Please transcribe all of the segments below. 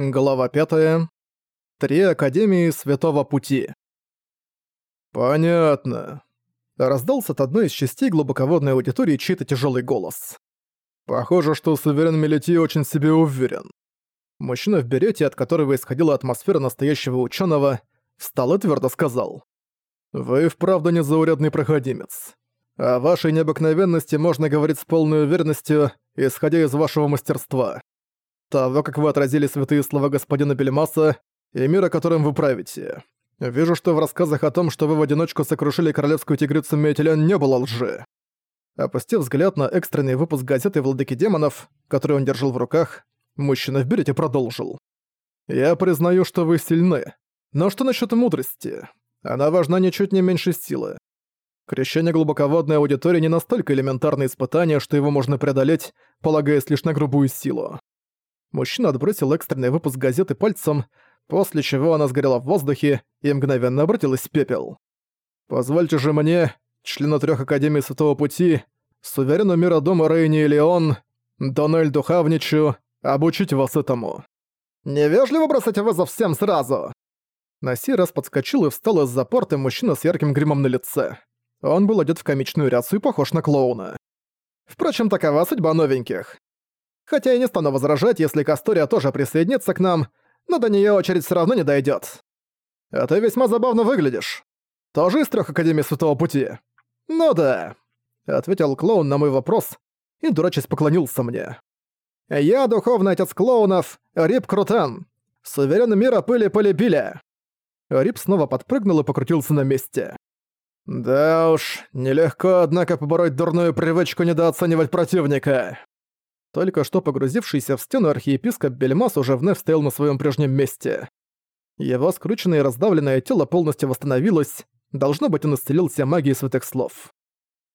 Глава 5. Три Академии Святого Пути. «Понятно». Раздался от одной из частей глубоководной аудитории чей-то тяжелый голос. «Похоже, что Суверен Мелити очень себе уверен». Мужчина в берете, от которого исходила атмосфера настоящего ученого, встал и твердо сказал. «Вы вправду незаурядный проходимец. О вашей необыкновенности можно говорить с полной уверенностью, исходя из вашего мастерства того, как вы отразили святые слова господина Бельмаса и мира, которым вы правите. Вижу, что в рассказах о том, что вы в одиночку сокрушили королевскую тигрицу Метелян, не было лжи. Опустив взгляд на экстренный выпуск газеты «Владыки демонов», который он держал в руках, мужчина в берете продолжил. «Я признаю, что вы сильны. Но что насчет мудрости? Она важна ничуть не меньше силы. Крещение глубоководной аудитории не настолько элементарное испытание, что его можно преодолеть, полагаясь лишь на грубую силу. Мужчина отбросил экстренный выпуск газеты пальцем, после чего она сгорела в воздухе и мгновенно обратилась в пепел. «Позвольте же мне, члену трех Академий Святого Пути, суверену мира дома Рейни и Леон, Донель Духавничу, обучить вас этому». «Невежливо бросать вызов всем сразу!» На сей раз подскочил и встал из-за порта мужчина с ярким гримом на лице. Он был одет в комичную рясу и похож на клоуна. Впрочем, такова судьба новеньких. Хотя я не стану возражать, если Кастория тоже присоединится к нам, но до неё очередь всё равно не дойдёт. А ты весьма забавно выглядишь. Тоже из трёх Академий Святого Пути? Ну да, ответил клоун на мой вопрос и дурачись поклонился мне. Я духовный отец клоунов, Рип Крутан, суверен мира пыли полибиля. Рип снова подпрыгнул и покрутился на месте. Да уж, нелегко, однако, побороть дурную привычку недооценивать противника. Только что погрузившийся в стену архиепископ Бельмас уже вновь стоял на своем прежнем месте. Его скрученное и раздавленное тело полностью восстановилось, должно быть, он исцелился магией святых слов.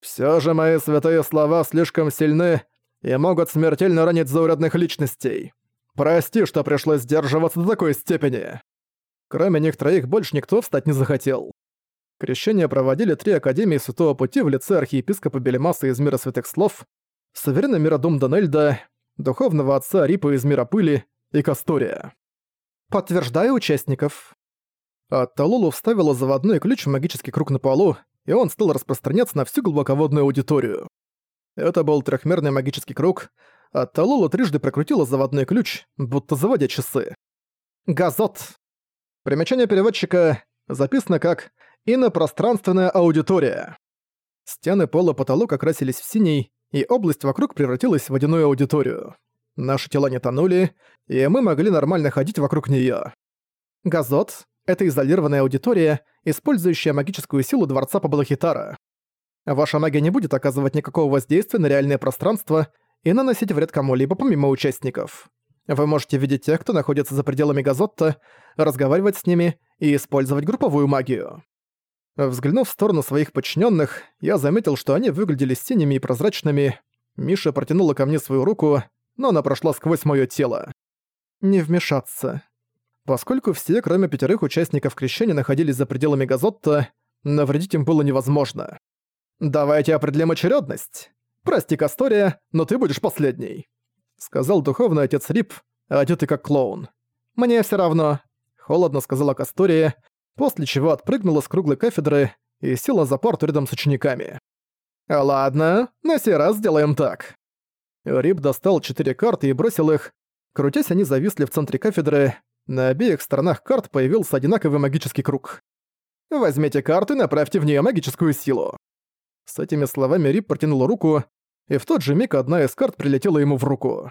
Все же мои святые слова слишком сильны и могут смертельно ранить заурядных личностей. Прости, что пришлось сдерживаться до такой степени. Кроме них троих больше никто встать не захотел. Крещение проводили три Академии Святого Пути в лице архиепископа Бельмаса из Мира Святых Слов, суверена Миродум Донельда, духовного отца Рипа из Мира Пыли и Кастория. Подтверждаю участников. А Талулу вставила заводной ключ в магический круг на полу, и он стал распространяться на всю глубоководную аудиторию. Это был трехмерный магический круг, а трижды прокрутила заводной ключ, будто заводя часы. Газот. Примечание переводчика записано как «инопространственная аудитория». Стены пола потолок окрасились в синий, и область вокруг превратилась в водяную аудиторию. Наши тела не тонули, и мы могли нормально ходить вокруг неё. Газот — это изолированная аудитория, использующая магическую силу Дворца Паблохитара. Ваша магия не будет оказывать никакого воздействия на реальное пространство и наносить вред кому-либо помимо участников. Вы можете видеть тех, кто находится за пределами Газотта, разговаривать с ними и использовать групповую магию. Взглянув в сторону своих подчиненных, я заметил, что они выглядели синими и прозрачными. Миша протянула ко мне свою руку, но она прошла сквозь мое тело. Не вмешаться. Поскольку все, кроме пятерых участников крещения, находились за пределами Газотта, навредить им было невозможно. «Давайте определим очередность. Прости, Кастория, но ты будешь последней», — сказал духовный отец Рип, одетый как клоун. «Мне все равно», — холодно сказала Кастория, после чего отпрыгнула с круглой кафедры и села за парту рядом с учениками. «Ладно, на сей раз сделаем так». Рип достал четыре карты и бросил их. Крутясь, они зависли в центре кафедры. На обеих сторонах карт появился одинаковый магический круг. «Возьмите карты и направьте в нее магическую силу». С этими словами Рип протянул руку, и в тот же миг одна из карт прилетела ему в руку.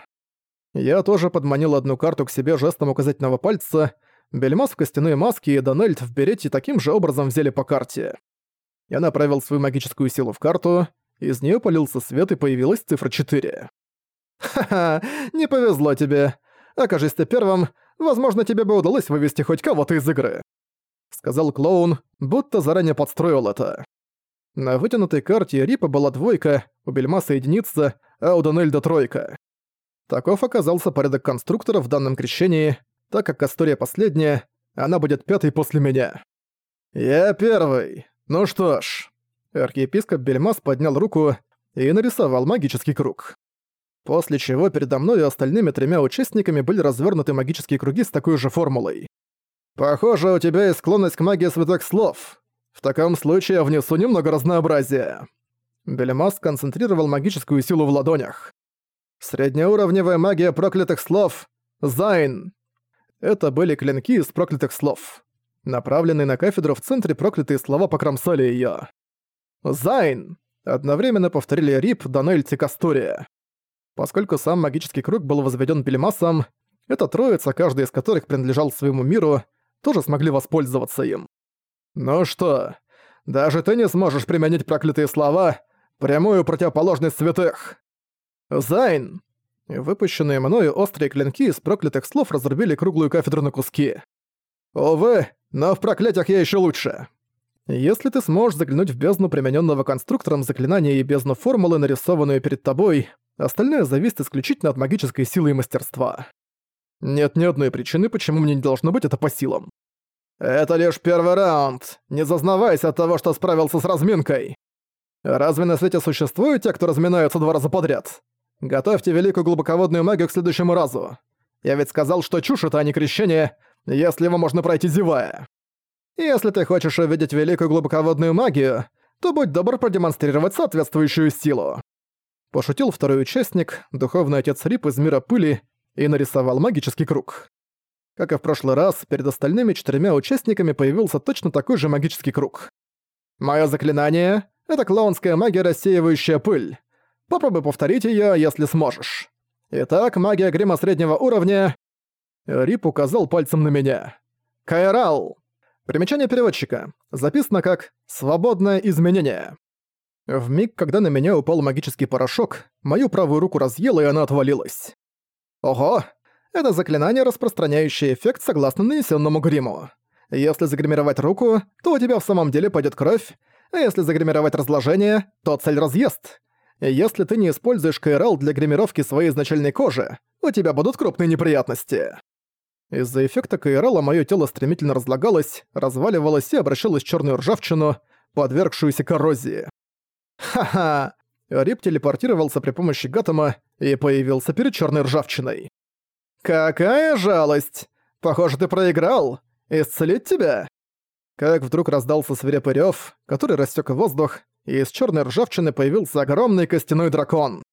Я тоже подманил одну карту к себе жестом указательного пальца, Бельмас в костяной маске и Дональд в берете таким же образом взяли по карте. Я направил свою магическую силу в карту, из нее полился свет и появилась цифра 4. «Ха-ха, не повезло тебе. Окажись ты первым, возможно, тебе бы удалось вывести хоть кого-то из игры», сказал клоун, будто заранее подстроил это. На вытянутой карте Рипа была двойка, у Бельмаса единица, а у Донельда тройка. Таков оказался порядок конструкторов в данном крещении, так как Кастория последняя, она будет пятой после меня. «Я первый. Ну что ж». Архиепископ Бельмас поднял руку и нарисовал магический круг. После чего передо мной и остальными тремя участниками были развернуты магические круги с такой же формулой. «Похоже, у тебя есть склонность к магии святых слов. В таком случае я внесу немного разнообразия». Белемас концентрировал магическую силу в ладонях. «Среднеуровневая магия проклятых слов — Зайн!» Это были клинки из проклятых слов. Направленные на кафедру в центре проклятые слова покромсали её. «Зайн!» — одновременно повторили Рип, Данельт и Кастория. Поскольку сам магический круг был возведен Бельмасом, эта троица, каждый из которых принадлежал своему миру, тоже смогли воспользоваться им. «Ну что, даже ты не сможешь применить проклятые слова, прямую противоположность святых!» «Зайн!» Выпущенные мною острые клинки из проклятых слов разрубили круглую кафедру на куски. «Увы, но в проклятиях я еще лучше!» Если ты сможешь заглянуть в бездну примененного конструктором заклинания и бездну формулы, нарисованную перед тобой, остальное зависит исключительно от магической силы и мастерства. Нет ни одной причины, почему мне не должно быть это по силам. Это лишь первый раунд. Не зазнавайся от того, что справился с разминкой. Разве на свете существуют те, кто разминаются два раза подряд? Готовьте великую глубоководную магию к следующему разу. Я ведь сказал, что чушь это, а не крещение, если его можно пройти зевая. Если ты хочешь увидеть великую глубоководную магию, то будь добр продемонстрировать соответствующую силу. Пошутил второй участник, духовный отец Рип из мира пыли, и нарисовал магический круг. Как и в прошлый раз, перед остальными четырьмя участниками появился точно такой же магический круг. Моё заклинание — это клоунская магия, рассеивающая пыль. Попробуй повторить её, если сможешь. Итак, магия грима среднего уровня. Рип указал пальцем на меня. Кайрал. Примечание переводчика. Записано как «свободное изменение». В миг, когда на меня упал магический порошок, мою правую руку разъело и она отвалилась. Ого! Это заклинание, распространяющее эффект согласно нанесенному гриму. Если загримировать руку, то у тебя в самом деле пойдет кровь, а если загримировать разложение, то цель разъест. Если ты не используешь КРЛ для гримировки своей изначальной кожи, у тебя будут крупные неприятности. Из-за эффекта КРЛа мое тело стремительно разлагалось, разваливалось и обращалось в черную ржавчину, подвергшуюся коррозии. Ха-ха! Рип телепортировался при помощи Гатома и появился перед черной ржавчиной. «Какая жалость! Похоже, ты проиграл! Исцелить тебя?» Как вдруг раздался свирепый рёв, который рассек воздух, и из черной ржавчины появился огромный костяной дракон.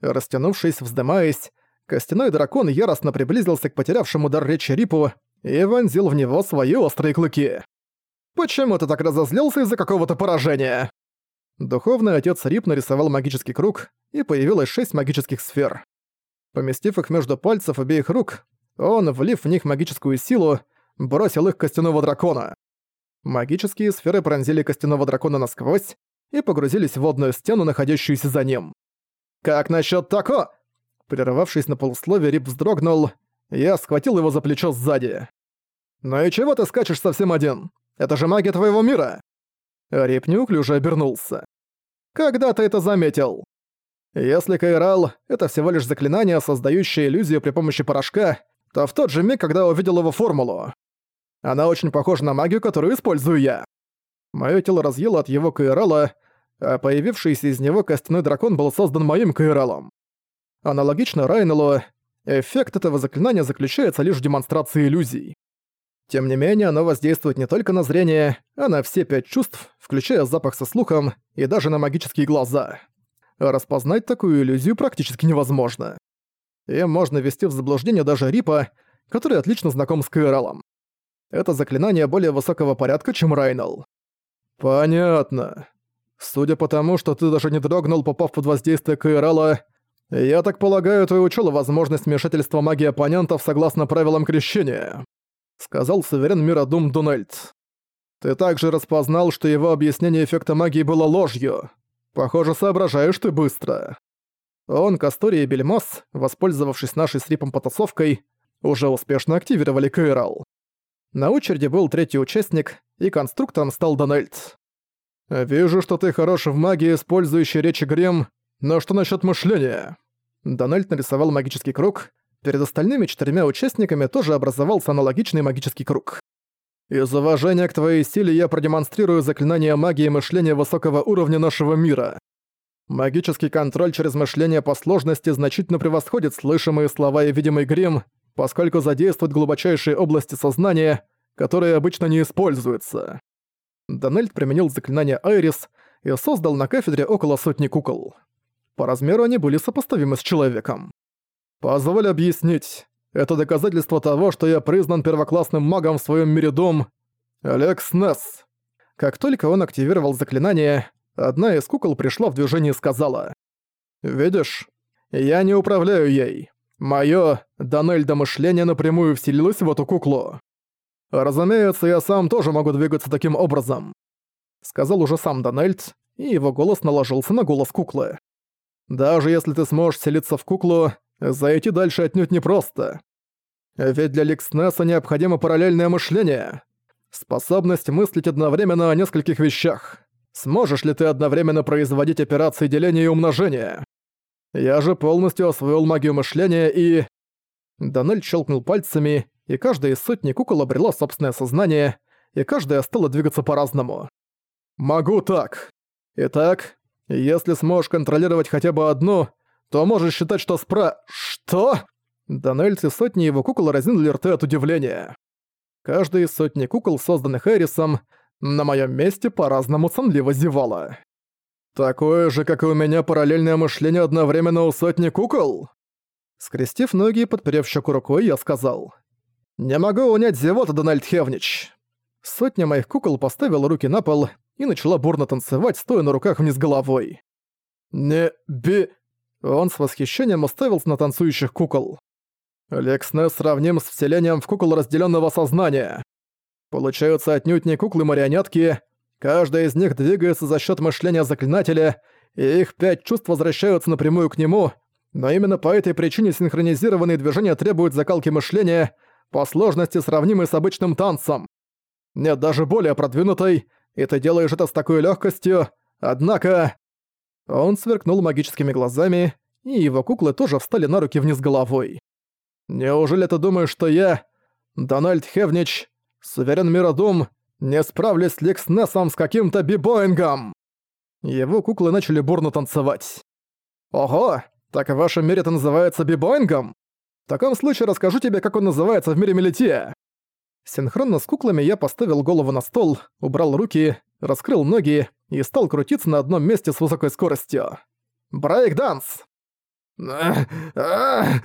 Растянувшись, вздымаясь, костяной дракон яростно приблизился к потерявшему дар речи Рипу и вонзил в него свои острые клыки. «Почему ты так разозлился из-за какого-то поражения?» Духовный отец Рип нарисовал магический круг, и появилось шесть магических сфер. Поместив их между пальцев обеих рук, он, влив в них магическую силу, бросил их костяного дракона. Магические сферы пронзили костяного дракона насквозь, и погрузились в водную стену, находящуюся за ним. «Как насчет тако?» Прерывавшись на полусловие, Рип вздрогнул, я схватил его за плечо сзади. «Ну и чего ты скачешь совсем один? Это же магия твоего мира!» Рип неуклюже обернулся. «Когда ты это заметил?» Если Кайрал — это всего лишь заклинание, создающее иллюзию при помощи порошка, то в тот же миг, когда увидел его формулу. Она очень похожа на магию, которую использую я. Моё тело разъело от его каэрала, а появившийся из него костяной дракон был создан моим каэралом. Аналогично Райнеллу, эффект этого заклинания заключается лишь в демонстрации иллюзий. Тем не менее, оно воздействует не только на зрение, а на все пять чувств, включая запах со слухом и даже на магические глаза. Распознать такую иллюзию практически невозможно. И можно ввести в заблуждение даже Рипа, который отлично знаком с Каэралом. Это заклинание более высокого порядка, чем Райнелл. «Понятно. Судя по тому, что ты даже не дрогнул, попав под воздействие Каирала, я так полагаю, ты учил возможность вмешательства магии оппонентов согласно правилам крещения», — сказал суверен мира Дум Дунальд. «Ты также распознал, что его объяснение эффекта магии было ложью. Похоже, соображаешь ты быстро». Он, Кастори и Бельмос, воспользовавшись нашей с Рипом потасовкой, уже успешно активировали Каирал. На очереди был третий участник, и конструктором стал Дональд. «Вижу, что ты хорош в магии, использующей речи Грем, но что насчет мышления?» Дональд нарисовал магический круг. Перед остальными четырьмя участниками тоже образовался аналогичный магический круг. «Из уважения к твоей силе я продемонстрирую заклинание магии мышления высокого уровня нашего мира. Магический контроль через мышление по сложности значительно превосходит слышимые слова и видимый грим, поскольку задействует глубочайшие области сознания, которые обычно не используются. Дональд применил заклинание Айрис и создал на кафедре около сотни кукол. По размеру они были сопоставимы с человеком. «Позволь объяснить. Это доказательство того, что я признан первоклассным магом в своем мире дом. Алекс Несс». Как только он активировал заклинание, одна из кукол пришла в движение и сказала. «Видишь, я не управляю ей. Моё Донельда мышление напрямую вселилось в эту куклу. Разумеется, я сам тоже могу двигаться таким образом», — сказал уже сам Дональд, и его голос наложился на голос куклы. «Даже если ты сможешь селиться в куклу, зайти дальше отнюдь непросто. Ведь для Ликснеса необходимо параллельное мышление. Способность мыслить одновременно о нескольких вещах. Сможешь ли ты одновременно производить операции деления и умножения? Я же полностью освоил магию мышления и... Дональд щелкнул пальцами, и каждая из сотни кукол обрела собственное сознание, и каждая стала двигаться по-разному. «Могу так. Итак, если сможешь контролировать хотя бы одну, то можешь считать, что спра... Что?» Дональд и сотни его кукол разинули рты от удивления. Каждая из сотни кукол, созданных Эрисом, на моем месте по-разному сонливо зевала. «Такое же, как и у меня параллельное мышление одновременно у сотни кукол?» Скрестив ноги и подперев щеку рукой, я сказал. «Не могу унять зевота, Дональд Хевнич!» Сотня моих кукол поставила руки на пол и начала бурно танцевать, стоя на руках вниз головой. «Не би...» Он с восхищением уставился на танцующих кукол. Лексне сравним с вселением в кукол разделенного сознания. Получаются отнюдь не куклы-марионетки, каждая из них двигается за счет мышления заклинателя, и их пять чувств возвращаются напрямую к нему, но именно по этой причине синхронизированные движения требуют закалки мышления, по сложности сравнимой с обычным танцем. Нет, даже более продвинутой, и ты делаешь это с такой легкостью, однако... Он сверкнул магическими глазами, и его куклы тоже встали на руки вниз головой. «Неужели ты думаешь, что я, Дональд Хевнич, суверен Миродум, не справлюсь с Лекснесом с каким-то бибоингом?» Его куклы начали бурно танцевать. «Ого, так в вашем мире это называется бибоингом? В таком случае расскажу тебе, как он называется в мире Мелития». Синхронно с куклами я поставил голову на стол, убрал руки, раскрыл ноги и стал крутиться на одном месте с высокой скоростью. Брейк-данс!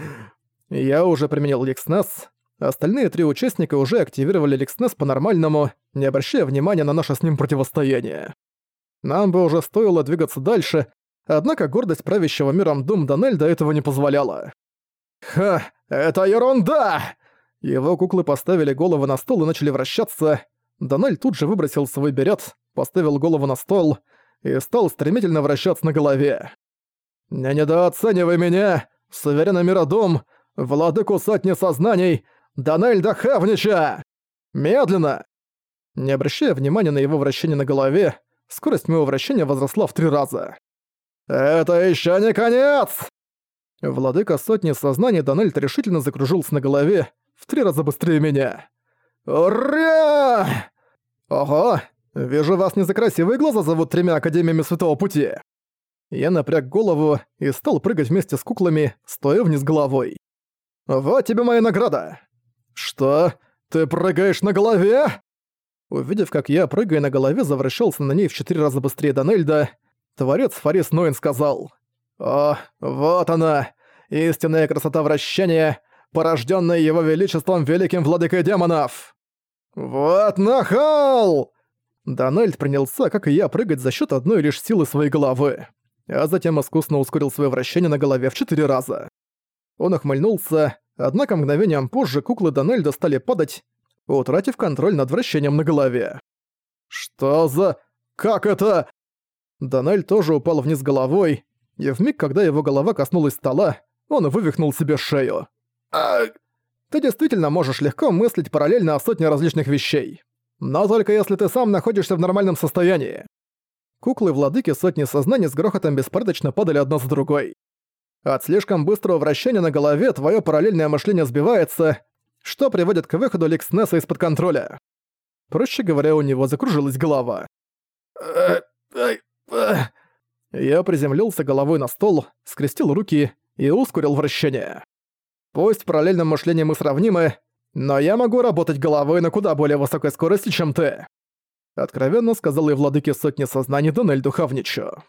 Я уже применил Ликснес. Остальные три участника уже активировали Ликснес по-нормальному, не обращая внимания на наше с ним противостояние. Нам бы уже стоило двигаться дальше, однако гордость правящего миром Дум Донельда этого не позволяла. «Ха, это ерунда!» Его куклы поставили голову на стол и начали вращаться. Донель тут же выбросил свой берет, поставил голову на стол и стал стремительно вращаться на голове. «Не недооценивай меня, суверена Миродум, владыку сотни сознаний, Донельда Хавнича! Медленно!» Не обращая внимания на его вращение на голове, скорость моего вращения возросла в три раза. «Это еще не конец!» Владыка сотни сознаний Дональд решительно закружился на голове в три раза быстрее меня. «Ура!» «Ого! Вижу, вас не за красивые глаза зовут тремя Академиями Святого Пути!» Я напряг голову и стал прыгать вместе с куклами, стоя вниз головой. «Вот тебе моя награда!» «Что? Ты прыгаешь на голове?» Увидев, как я, прыгая на голове, завращался на ней в четыре раза быстрее Донельда, творец Фарис Ноин сказал «О, вот она, истинная красота вращения, порожденная его величеством великим владыкой демонов!» «Вот нахал!» Дональд принялся, как и я, прыгать за счет одной лишь силы своей головы, а затем искусно ускорил свое вращение на голове в четыре раза. Он охмыльнулся, однако мгновением позже куклы Дональда стали падать, утратив контроль над вращением на голове. «Что за... как это?» Дональд тоже упал вниз головой, и в миг, когда его голова коснулась стола, он вывихнул себе шею. «Ах!» Ты действительно можешь легко мыслить параллельно о сотне различных вещей. Но только если ты сам находишься в нормальном состоянии. Куклы-владыки сотни сознаний с грохотом беспорядочно падали одна за другой. От слишком быстрого вращения на голове твое параллельное мышление сбивается, что приводит к выходу Ликснеса из-под контроля. Проще говоря, у него закружилась голова. Я приземлился головой на стол, скрестил руки и ускорил вращение. Пусть в параллельном мышлении мы сравнимы, но я могу работать головой на куда более высокой скорости, чем ты. Откровенно сказал и владыке сотни сознаний Донель Духовничу.